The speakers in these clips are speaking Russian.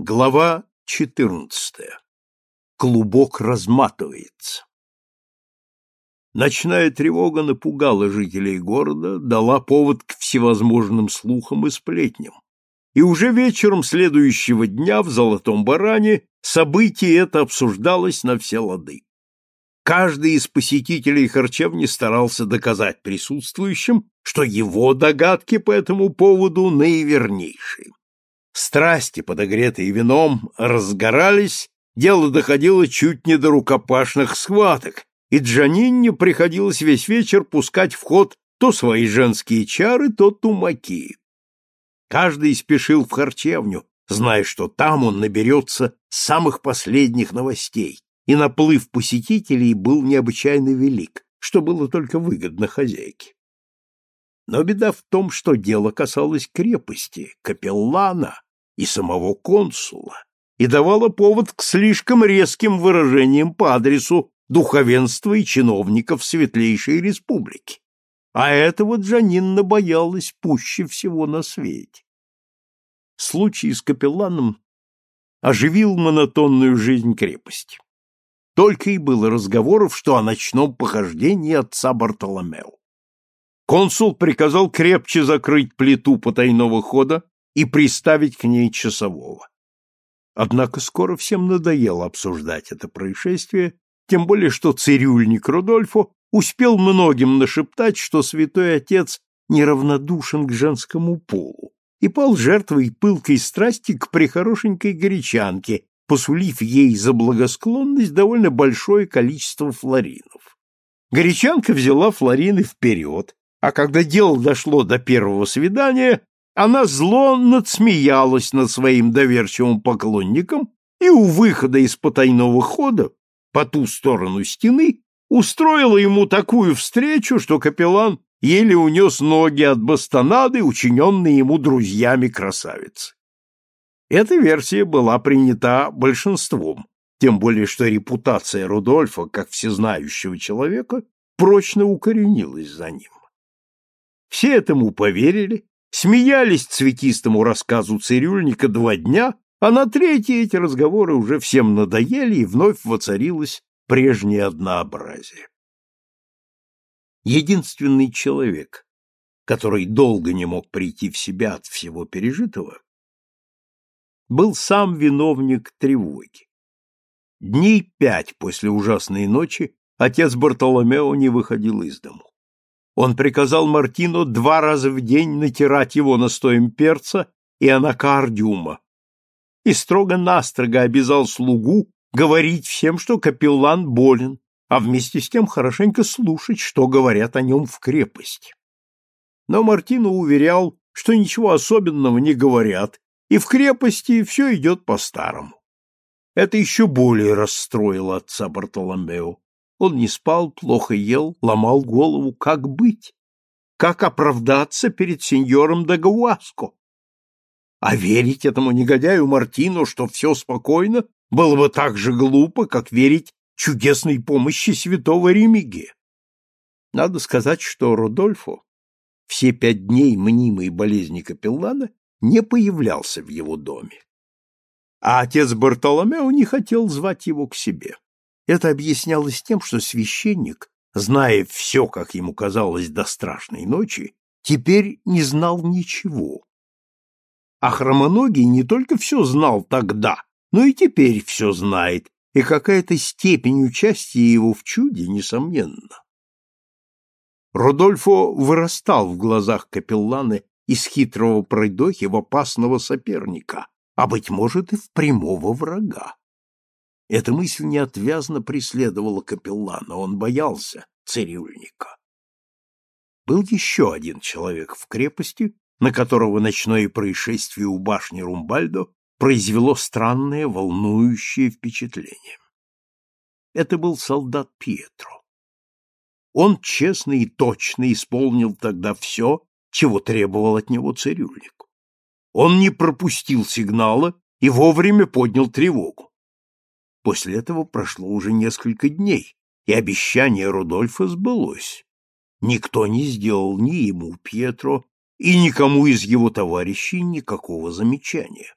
Глава 14. Клубок разматывается. Ночная тревога напугала жителей города, дала повод к всевозможным слухам и сплетням. И уже вечером следующего дня в Золотом Баране событие это обсуждалось на все лады. Каждый из посетителей харчевни старался доказать присутствующим, что его догадки по этому поводу наивернейшие. Страсти, подогретые вином, разгорались, дело доходило чуть не до рукопашных схваток, и Джанинне приходилось весь вечер пускать в ход то свои женские чары, то тумаки. Каждый спешил в харчевню, зная, что там он наберется самых последних новостей, и наплыв посетителей был необычайно велик, что было только выгодно хозяйке. Но беда в том, что дело касалось крепости, капеллана, и самого консула и давала повод к слишком резким выражениям по адресу духовенства и чиновников Светлейшей Республики. А этого Джанинна боялась пуще всего на свете. Случай с капелланом оживил монотонную жизнь крепости. Только и было разговоров, что о ночном похождении отца Бартоломео. Консул приказал крепче закрыть плиту потайного хода и приставить к ней часового. Однако скоро всем надоело обсуждать это происшествие, тем более что цирюльник Рудольфо успел многим нашептать, что святой отец неравнодушен к женскому полу и пал жертвой пылкой страсти к прихорошенькой горячанке, посулив ей за благосклонность довольно большое количество флоринов. Горячанка взяла флорины вперед, а когда дело дошло до первого свидания, она зло надсмеялась над своим доверчивым поклонником и у выхода из потайного хода по ту сторону стены устроила ему такую встречу, что капеллан еле унес ноги от бастонады, учиненной ему друзьями красавицы. Эта версия была принята большинством, тем более что репутация Рудольфа, как всезнающего человека, прочно укоренилась за ним. Все этому поверили, Смеялись цветистому рассказу цирюльника два дня, а на третий эти разговоры уже всем надоели, и вновь воцарилось прежнее однообразие. Единственный человек, который долго не мог прийти в себя от всего пережитого, был сам виновник тревоги. Дней пять после ужасной ночи отец Бартоломео не выходил из дому он приказал Мартину два раза в день натирать его настоем перца и анакардиума и строго-настрого обязал слугу говорить всем, что капеллан болен, а вместе с тем хорошенько слушать, что говорят о нем в крепости. Но Мартину уверял, что ничего особенного не говорят, и в крепости все идет по-старому. Это еще более расстроило отца Бартоломео. Он не спал, плохо ел, ломал голову, как быть, как оправдаться перед сеньором Дагауаско. А верить этому негодяю Мартину, что все спокойно, было бы так же глупо, как верить чудесной помощи святого Ремиги. Надо сказать, что Родольфо все пять дней мнимой болезни капеллана не появлялся в его доме. А отец Бартоломео не хотел звать его к себе. Это объяснялось тем, что священник, зная все, как ему казалось, до страшной ночи, теперь не знал ничего. А хромоногий не только все знал тогда, но и теперь все знает, и какая-то степень участия его в чуде, несомненно. Родольфо вырастал в глазах капеллана из хитрого пройдохи в опасного соперника, а, быть может, и в прямого врага. Эта мысль неотвязно преследовала капеллана, он боялся цирюльника. Был еще один человек в крепости, на которого ночное происшествие у башни Румбальдо произвело странное, волнующее впечатление. Это был солдат Пьетро. Он честно и точно исполнил тогда все, чего требовал от него цирюльник. Он не пропустил сигнала и вовремя поднял тревогу. После этого прошло уже несколько дней, и обещание Рудольфа сбылось. Никто не сделал ни ему, Пьетро, и никому из его товарищей никакого замечания.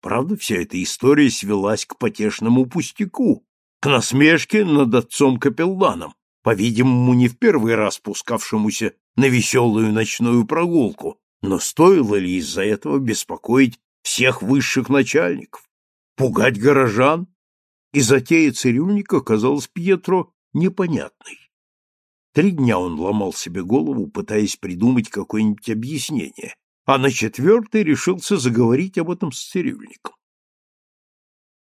Правда, вся эта история свелась к потешному пустяку, к насмешке над отцом Капелланом, по-видимому, не в первый раз пускавшемуся на веселую ночную прогулку, но стоило ли из-за этого беспокоить всех высших начальников, пугать горожан? И затея цирюльника казалась Пьетро непонятной. Три дня он ломал себе голову, пытаясь придумать какое-нибудь объяснение, а на четвертый решился заговорить об этом с цирюльником.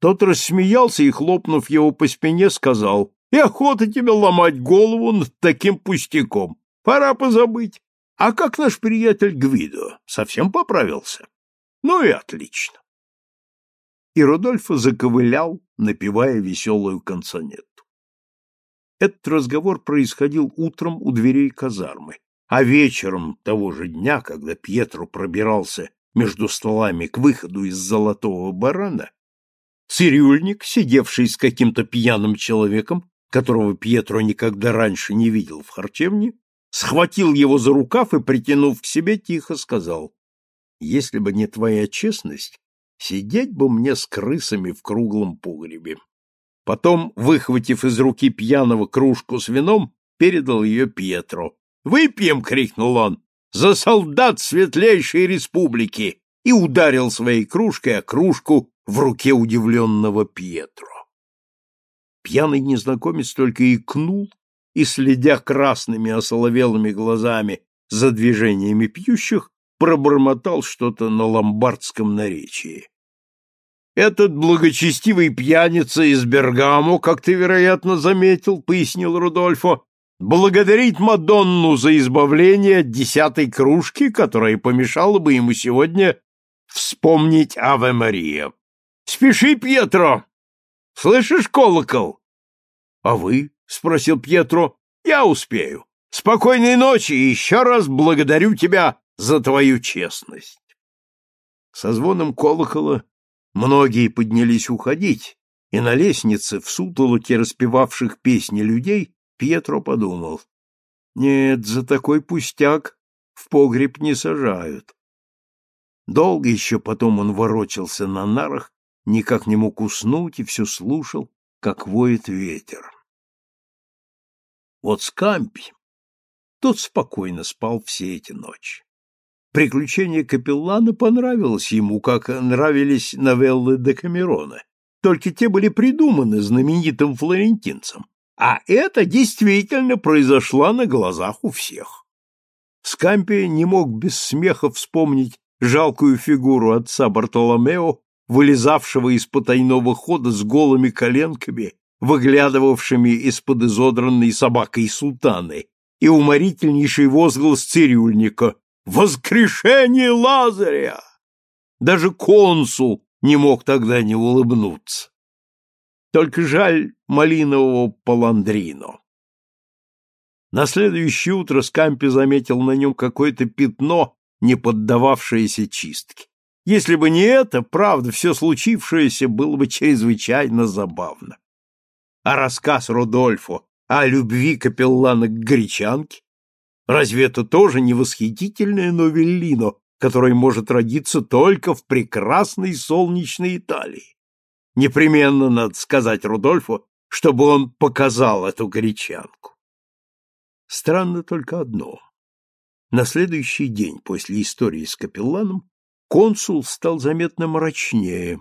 Тот рассмеялся и, хлопнув его по спине, сказал, «И охота тебе ломать голову над таким пустяком. Пора позабыть. А как наш приятель Гвидо? Совсем поправился? Ну и отлично. И Рудольфо заковылял, напевая веселую консонетту. Этот разговор происходил утром у дверей казармы, а вечером того же дня, когда Пьетро пробирался между столами к выходу из золотого барана, цирюльник, сидевший с каким-то пьяным человеком, которого Пьетро никогда раньше не видел в харчевне, схватил его за рукав и, притянув к себе, тихо сказал, «Если бы не твоя честность, сидеть бы мне с крысами в круглом погребе». Потом, выхватив из руки пьяного кружку с вином, передал ее Пьетро. «Выпьем!» — крикнул он. «За солдат светлейшей республики!» и ударил своей кружкой о кружку в руке удивленного Пьетро. Пьяный незнакомец только икнул и, следя красными осоловелыми глазами за движениями пьющих, пробормотал что-то на ломбардском наречии. «Этот благочестивый пьяница из Бергамо, как ты, вероятно, заметил, — пояснил Рудольфо, — благодарит Мадонну за избавление от десятой кружки, которая помешала бы ему сегодня вспомнить Аве Мария. Спеши, Пьетро! Слышишь колокол? — А вы? — спросил Пьетро. — Я успею. Спокойной ночи и еще раз благодарю тебя за твою честность. Со звоном колокола многие поднялись уходить, и на лестнице в сутолоке распевавших песни людей Пьетро подумал. Нет, за такой пустяк в погреб не сажают. Долго еще потом он ворочался на нарах, никак не мог уснуть и все слушал, как воет ветер. Вот Скампи, тот спокойно спал все эти ночи. Приключения капеллана понравилось ему, как нравились новеллы Декамерона, только те были придуманы знаменитым флорентинцем, а это действительно произошло на глазах у всех. Скампи не мог без смеха вспомнить жалкую фигуру отца Бартоломео, вылезавшего из потайного хода с голыми коленками выглядывавшими из-под изодранной собакой султаны, и уморительнейший возглас цирюльника «Воскрешение Лазаря!» Даже консул не мог тогда не улыбнуться. Только жаль малинового паландрино. На следующее утро Скампи заметил на нем какое-то пятно, не поддававшееся чистке. Если бы не это, правда, все случившееся было бы чрезвычайно забавно а рассказ Рудольфо о любви капеллана к гречанке? Разве это тоже не восхитительное новеллино, которое может родиться только в прекрасной солнечной Италии? Непременно надо сказать Рудольфу, чтобы он показал эту гречанку. Странно только одно. На следующий день после истории с капелланом консул стал заметно мрачнее,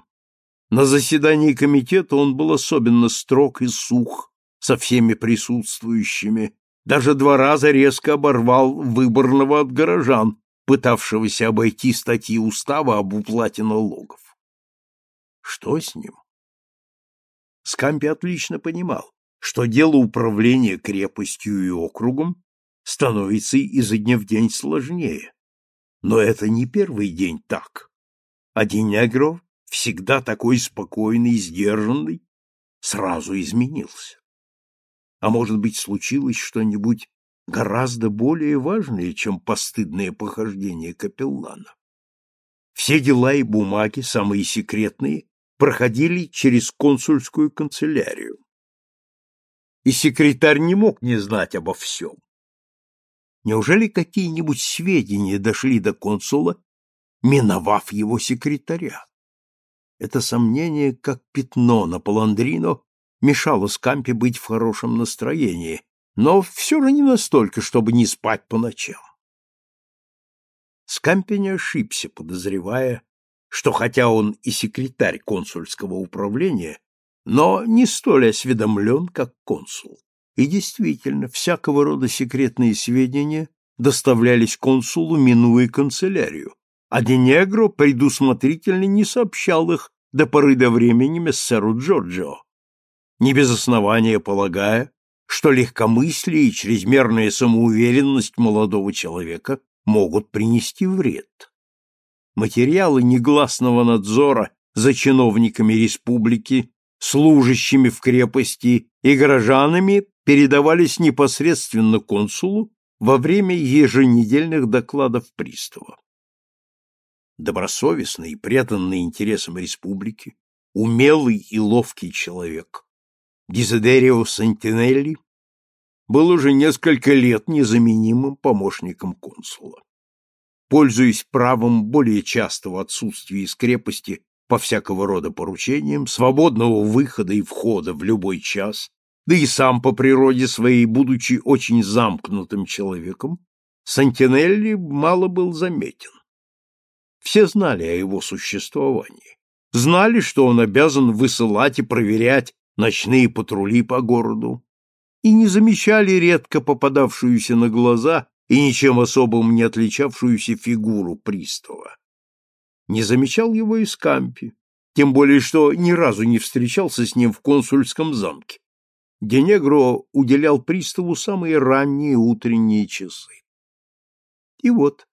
на заседании комитета он был особенно строг и сух со всеми присутствующими, даже два раза резко оборвал выборного от горожан, пытавшегося обойти статьи устава об уплате налогов. Что с ним? Скампи отлично понимал, что дело управления крепостью и округом становится изо дня в день сложнее. Но это не первый день так. А Денегров всегда такой спокойный и сдержанный, сразу изменился. А может быть, случилось что-нибудь гораздо более важное, чем постыдное похождение капеллана. Все дела и бумаги, самые секретные, проходили через консульскую канцелярию. И секретарь не мог не знать обо всем. Неужели какие-нибудь сведения дошли до консула, миновав его секретаря? Это сомнение, как пятно на Паландрино, мешало Скампе быть в хорошем настроении, но все же не настолько, чтобы не спать по ночам. Скампе не ошибся, подозревая, что хотя он и секретарь консульского управления, но не столь осведомлен, как консул. И действительно, всякого рода секретные сведения доставлялись консулу, минуя канцелярию, а Денегро предусмотрительно не сообщал их до поры до времени мессеру Джорджио, не без основания полагая, что легкомыслие и чрезмерная самоуверенность молодого человека могут принести вред. Материалы негласного надзора за чиновниками республики, служащими в крепости и горожанами передавались непосредственно консулу во время еженедельных докладов пристава. Добросовестный и преданный интересам республики, умелый и ловкий человек, Дезидерио Сантинелли был уже несколько лет незаменимым помощником консула. Пользуясь правом более частого отсутствия из крепости по всякого рода поручениям, свободного выхода и входа в любой час, да и сам по природе своей, будучи очень замкнутым человеком, Сантинелли мало был заметен. Все знали о его существовании, знали, что он обязан высылать и проверять ночные патрули по городу, и не замечали редко попадавшуюся на глаза и ничем особым не отличавшуюся фигуру пристава. Не замечал его и Скампи, тем более что ни разу не встречался с ним в консульском замке. Денегро уделял приставу самые ранние утренние часы. И вот,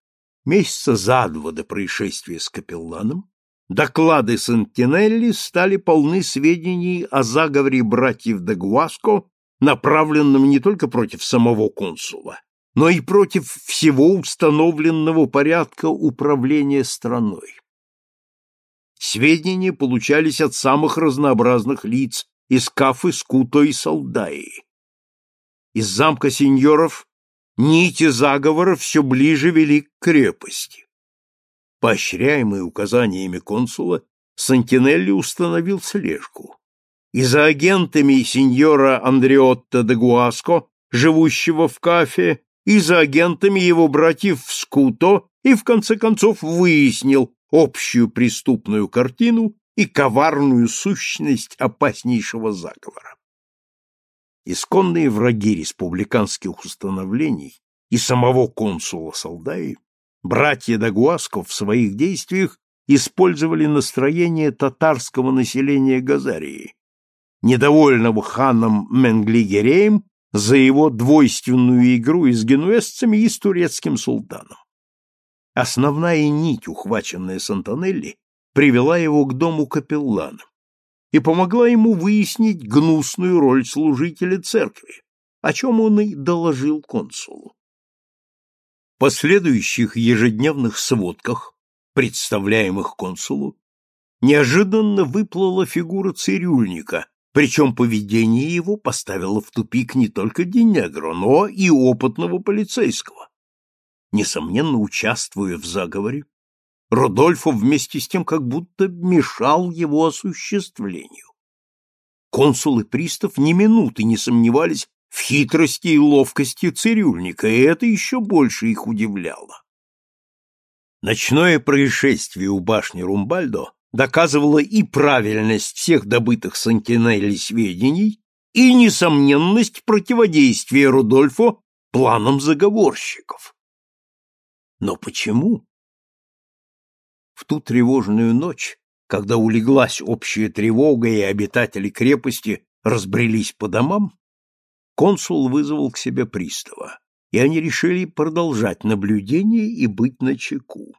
месяца за два до происшествия с капелланом, доклады Сантинелли стали полны сведений о заговоре братьев де Гуаско, направленном не только против самого консула, но и против всего установленного порядка управления страной. Сведения получались от самых разнообразных лиц из Кафы, Скуто и Салдаи. Из замка сеньоров нити заговора все ближе вели к крепости. Поощряемый указаниями консула, Сантинелли установил слежку. И за агентами сеньора Андреотто де Гуаско, живущего в Кафе, и за агентами его братьев в Скуто, и в конце концов выяснил общую преступную картину и коварную сущность опаснейшего заговора. Исконные враги республиканских установлений и самого консула Салдаи, братья Дагуаско в своих действиях использовали настроение татарского населения Газарии, недовольного ханом Менглигереем за его двойственную игру и с генуэзцами, и с турецким султаном. Основная нить, ухваченная Сантанелли, привела его к дому капеллана и помогла ему выяснить гнусную роль служителя церкви, о чем он и доложил консулу. Последующих ежедневных сводках, представляемых консулу, неожиданно выплыла фигура цирюльника, причем поведение его поставило в тупик не только Денегро, но и опытного полицейского. Несомненно, участвуя в заговоре, Рудольфо вместе с тем как будто мешал его осуществлению. Консул и пристав ни минуты не сомневались в хитрости и ловкости цирюльника, и это еще больше их удивляло. Ночное происшествие у башни Румбальдо доказывало и правильность всех добытых Сантинелли сведений, и несомненность противодействия Рудольфо планам заговорщиков. Но почему? В ту тревожную ночь, когда улеглась общая тревога и обитатели крепости разбрелись по домам, консул вызвал к себе пристава, и они решили продолжать наблюдение и быть начеку.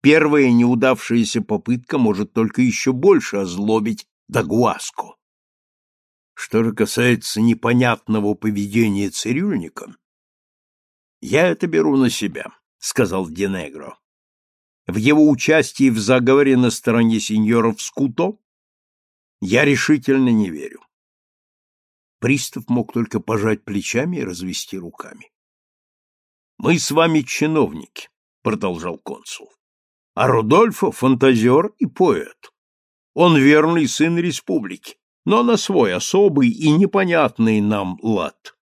Первая неудавшаяся попытка может только еще больше озлобить Дагуаску. Что же касается непонятного поведения цирюльника, я это беру на себя, сказал Денегро. В его участии в заговоре на стороне сеньоров Скуто я решительно не верю. Пристав мог только пожать плечами и развести руками. Мы с вами чиновники, продолжал консул а Рудольфо — фантазер и поэт. Он верный сын республики, но на свой особый и непонятный нам лад.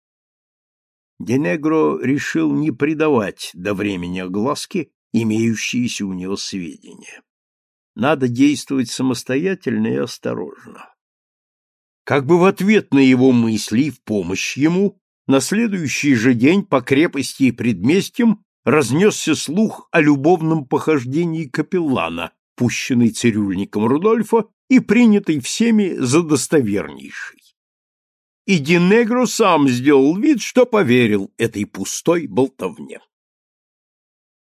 Денегро решил не придавать до времени огласки имеющиеся у него сведения. Надо действовать самостоятельно и осторожно. Как бы в ответ на его мысли и в помощь ему, на следующий же день по крепости и предместьям разнесся слух о любовном похождении капеллана, пущенный цирюльником Рудольфа и принятый всеми за достовернейший. И Динегро сам сделал вид, что поверил этой пустой болтовне.